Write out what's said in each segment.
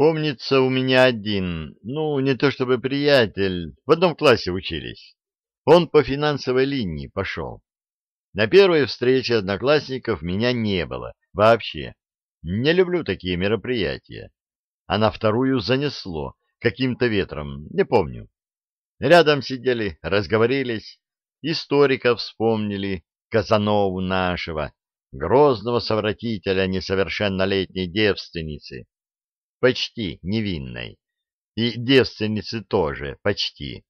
Помнится, у меня один, ну, не то чтобы приятель, в одном классе учились. Он по финансовой линии пошел. На первой встрече одноклассников меня не было вообще. Не люблю такие мероприятия. А на вторую занесло каким-то ветром, не помню. Рядом сидели, разговорились, историков вспомнили, Казанову нашего, грозного совратителя несовершеннолетней девственницы, почти невинной, и девственницы тоже почти.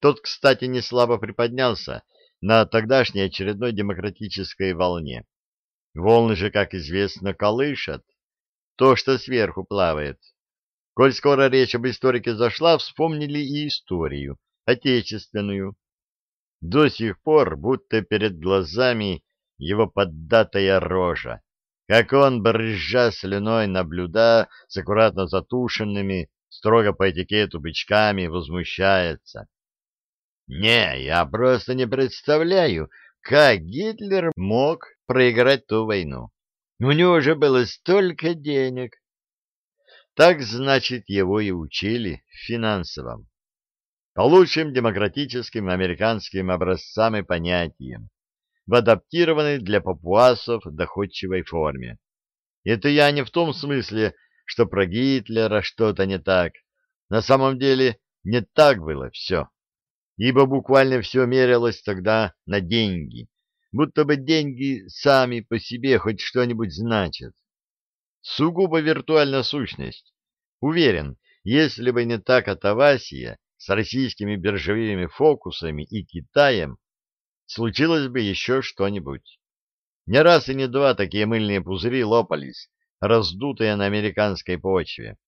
Тот, кстати, не слабо приподнялся на тогдашней очередной демократической волне. Волны же, как известно, колышат то, что сверху плавает. Коль скоро речь об историке зашла, вспомнили и историю, отечественную. До сих пор будто перед глазами его поддатая рожа, как он, брызжа слюной на блюда с аккуратно затушенными, строго по этикету бычками, возмущается. Не, я просто не представляю, как Гитлер мог проиграть ту войну. У него же было столько денег. Так, значит, его и учили в финансовом. По лучшим демократическим американским образцам и понятиям, в адаптированной для папуасов доходчивой форме. Это я не в том смысле, что про Гитлера что-то не так. На самом деле не так было все. Ибо буквально все мерилось тогда на деньги, будто бы деньги сами по себе хоть что-нибудь значат. Сугубо виртуальная сущность. Уверен, если бы не та катавасия с российскими биржевыми фокусами и Китаем, случилось бы еще что-нибудь. Не раз и не два такие мыльные пузыри лопались, раздутые на американской почве,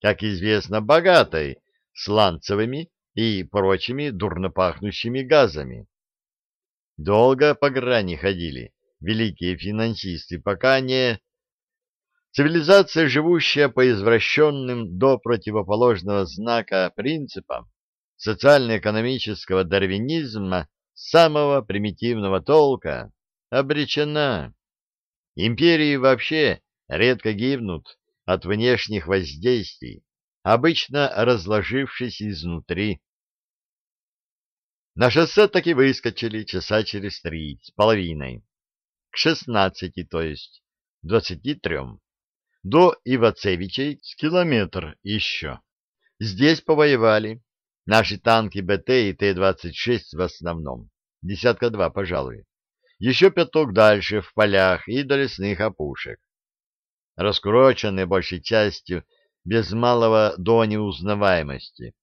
как известно, богатой, сланцевыми и прочими дурно пахнущими газами. Долго по грани ходили великие финансисты, пока не... Цивилизация, живущая по извращенным до противоположного знака принципам социально-экономического дарвинизма самого примитивного толка, обречена. Империи вообще редко гибнут от внешних воздействий, обычно разложившись изнутри. На шоссе таки выскочили часа через три с половиной. К шестнадцати, то есть, двадцати трем. До Ивацевичей с километр еще. Здесь повоевали. Наши танки БТ и Т-26 в основном. Десятка два, пожалуй. Еще пяток дальше, в полях и до лесных опушек. Раскуроченные большей частью, без малого до неузнаваемости.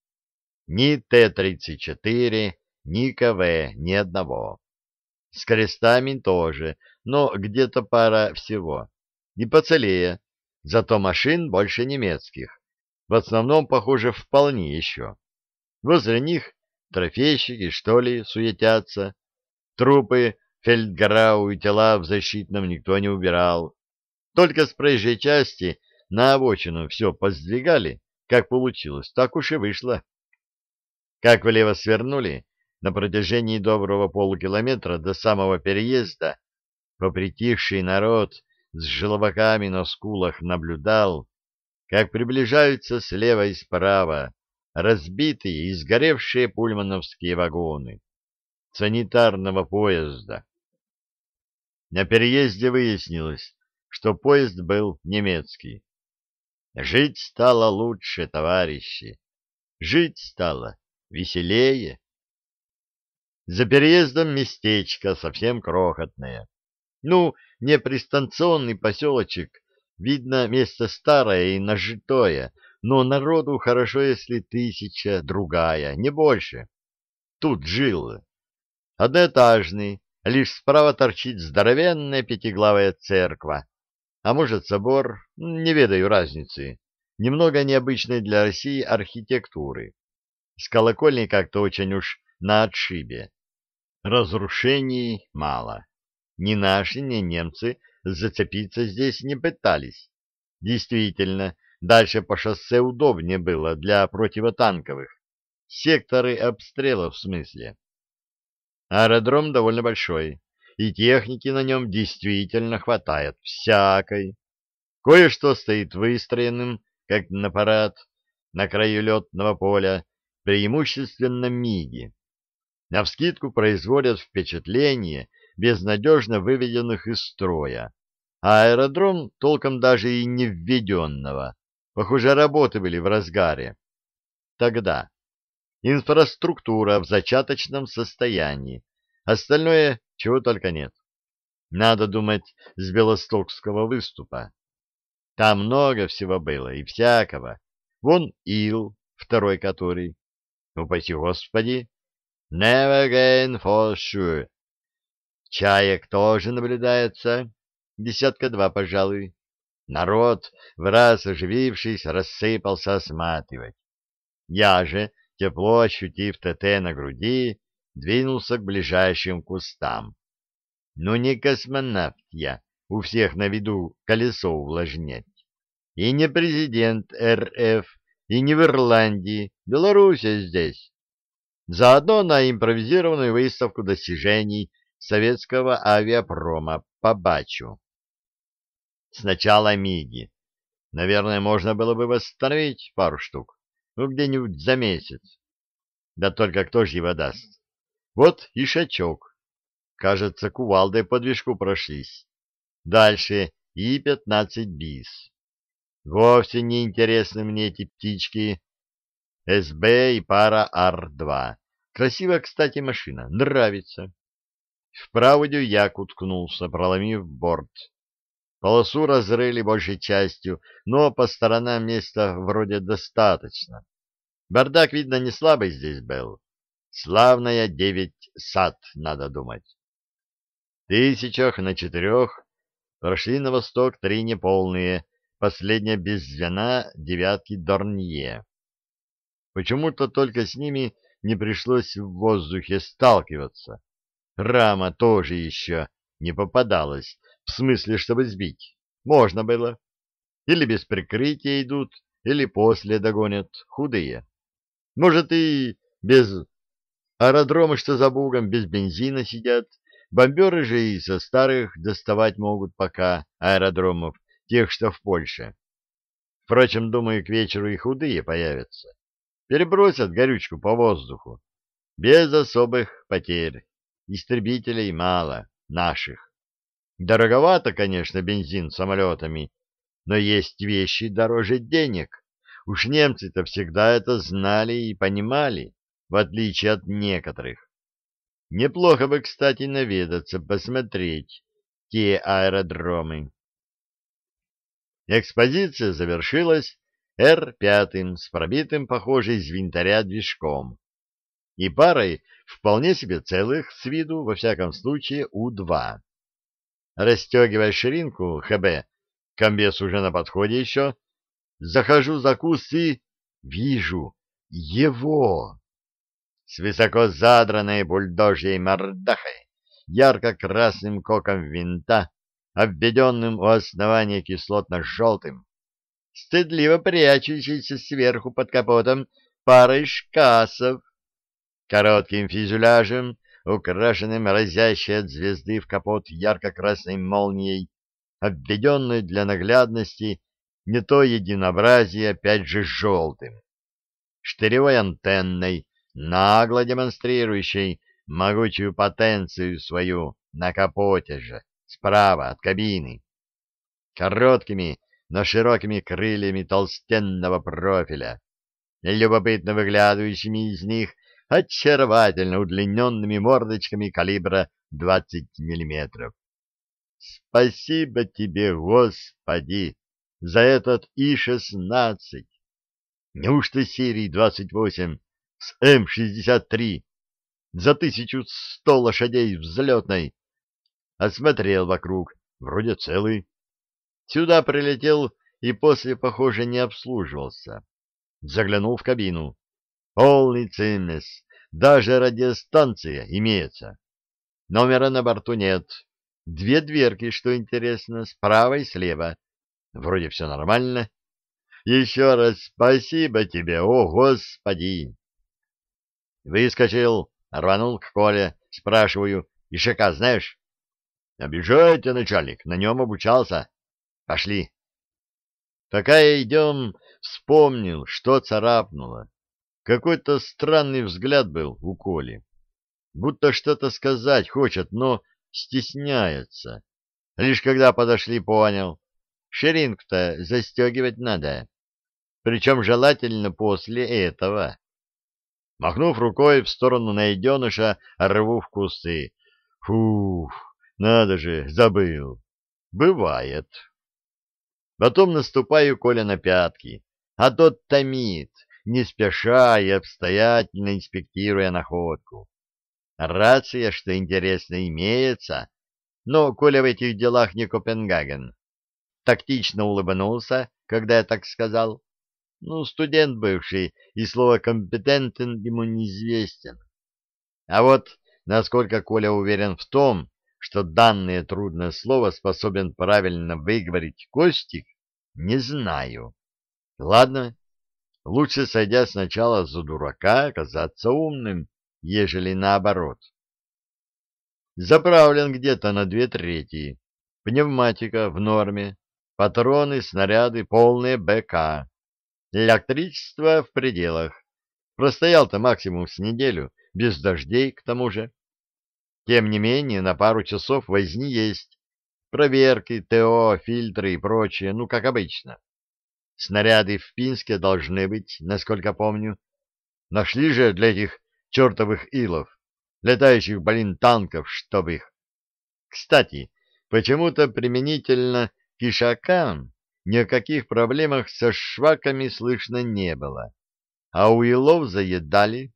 Ни Т-34, ни КВ, ни одного. С крестами тоже, но где-то пара всего. Не поцелее, зато машин больше немецких. В основном, похоже, вполне еще. Возле них трофейщики, что ли, суетятся. Трупы фельдграу и тела в защитном никто не убирал. Только с проезжей части на обочину все поздвигали, как получилось, так уж и вышло. Как влево свернули, на протяжении доброго полукилометра до самого переезда попритихший народ с желобаками на скулах наблюдал, как приближаются слева и справа разбитые и сгоревшие пульмановские вагоны санитарного поезда. На переезде выяснилось, что поезд был немецкий. Жить стало лучше, товарищи. Жить стало веселее. За переездом местечко совсем крохотное. Ну, не пристанционный поселочек, видно, место старое и нажитое, но народу хорошо, если тысяча, другая, не больше. Тут жил. Одноэтажный, лишь справа торчит здоровенная пятиглавая церква, а может собор, не ведаю разницы, немного необычной для России архитектуры. С колокольней как-то очень уж на отшибе. Разрушений мало. Ни наши, ни немцы зацепиться здесь не пытались. Действительно, дальше по шоссе удобнее было для противотанковых. Секторы обстрела в смысле. Аэродром довольно большой, и техники на нем действительно хватает всякой. Кое-что стоит выстроенным как на парад, на краю летного поля, преимущественно миги. Навскидку производят впечатление безнадежно выведенных из строя, а аэродром толком даже и не введенного. Похоже, работы были в разгаре. Тогда инфраструктура в зачаточном состоянии, остальное чего только нет. Надо думать с Белостокского выступа. Там много всего было и всякого. Вон Ил, второй который. Упаси Господи. Never again for sure. Чаек тоже наблюдается. Десятка два, пожалуй. Народ, в раз оживившись, рассыпался осматривать. Я же, тепло ощутив ТТ на груди, двинулся к ближайшим кустам. Ну не космонавт я, у всех на виду колесо увлажнять. И не президент РФ, и не в Ирландии, Белоруссия здесь. Заодно на импровизированную выставку достижений советского авиапрома побачу. Сначала МИГи. Наверное, можно было бы восстановить пару штук. Ну, где-нибудь за месяц. Да только кто же его даст? Вот и шачок. Кажется, кувалдой по движку прошлись. Дальше И-15 БИС. Вовсе не интересны мне эти птички. СБ и пара Ар-2. Красивая, кстати, машина. Нравится. В правую як уткнулся, проломив борт. Полосу разрыли большей частью, но по сторонам места вроде достаточно. Бардак, видно, не слабый здесь был. Славная девять сад, надо думать. Тысячах на четырех прошли на восток три неполные, последняя без звена девятки Дорнье. Почему-то только с ними не пришлось в воздухе сталкиваться. Рама тоже еще не попадалась, в смысле, чтобы сбить. Можно было. Или без прикрытия идут, или после догонят худые. Может, и без аэродрома, что за бугом, без бензина сидят. Бомберы же и со старых доставать могут пока аэродромов, тех, что в Польше. Впрочем, думаю, к вечеру и худые появятся. Перебросят горючку по воздуху. Без особых потерь. Истребителей мало, наших. Дороговато, конечно, бензин самолетами, но есть вещи дороже денег. Уж немцы-то всегда это знали и понимали, в отличие от некоторых. Неплохо бы, кстати, наведаться, посмотреть те аэродромы. Экспозиция завершилась Р-5 с пробитым, похоже, из винтаря движком и парой вполне себе целых с виду, во всяком случае, У-2. Растегивая ширинку ХБ, комбез уже на подходе еще, захожу за куст и вижу его. С высоко задранной бульдожьей мордахой, ярко-красным коком винта, обведенным у основания кислотно-желтым, стыдливо прячущийся сверху под капотом парой шкасов, коротким фюзеляжем, украшенным разящей от звезды в капот ярко-красной молнией, обведенной для наглядности не то единообразие, опять же желтым, штыревой антенной, нагло демонстрирующей могучую потенцию свою на капоте же, справа от кабины, короткими, но широкими крыльями толстенного профиля, любопытно выглядывающими из них очаровательно удлиненными мордочками калибра 20 миллиметров. Спасибо тебе, Господи, за этот И-16. Неужто серии 28 с М-63 за 1100 лошадей взлетной? Осмотрел вокруг, вроде целый. Сюда прилетел и после, похоже, не обслуживался. Заглянул в кабину. Полный цимес, даже радиостанция имеется. Номера на борту нет. Две дверки, что интересно, справа и слева. Вроде все нормально. Еще раз спасибо тебе, о господи! Выскочил, рванул к Коле, спрашиваю, Ишака знаешь? Обижайте, начальник, на нем обучался. Пошли. Пока идем, вспомнил, что царапнуло. Какой-то странный взгляд был у Коли. Будто что-то сказать хочет, но стесняется. Лишь когда подошли, понял. Ширинг-то застегивать надо. Причем желательно после этого. Махнув рукой в сторону найденыша, рву в кусты. Фух, надо же, забыл. Бывает. Потом наступаю Коля на пятки, а тот томит, не спеша и обстоятельно инспектируя находку. Рация, что интересно, имеется, но Коля в этих делах не Копенгаген. Тактично улыбнулся, когда я так сказал. Ну, студент бывший, и слово «компетентен» ему неизвестен. А вот насколько Коля уверен в том, что данное трудное слово способен правильно выговорить Костик, не знаю. Ладно, лучше, сойдя сначала за дурака, оказаться умным, ежели наоборот. Заправлен где-то на две трети. Пневматика в норме, патроны, снаряды, полные БК. Электричество в пределах. Простоял-то максимум с неделю, без дождей к тому же. Тем не менее, на пару часов возни есть. Проверки, ТО, фильтры и прочее, ну, как обычно. Снаряды в Пинске должны быть, насколько помню. Нашли же для этих чертовых илов, летающих, блин, танков, чтоб их. Кстати, почему-то применительно к ишакам ни о каких проблемах со шваками слышно не было. А у илов заедали.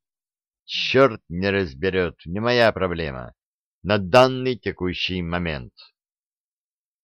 Черт не разберет, не моя проблема на данный текущий момент.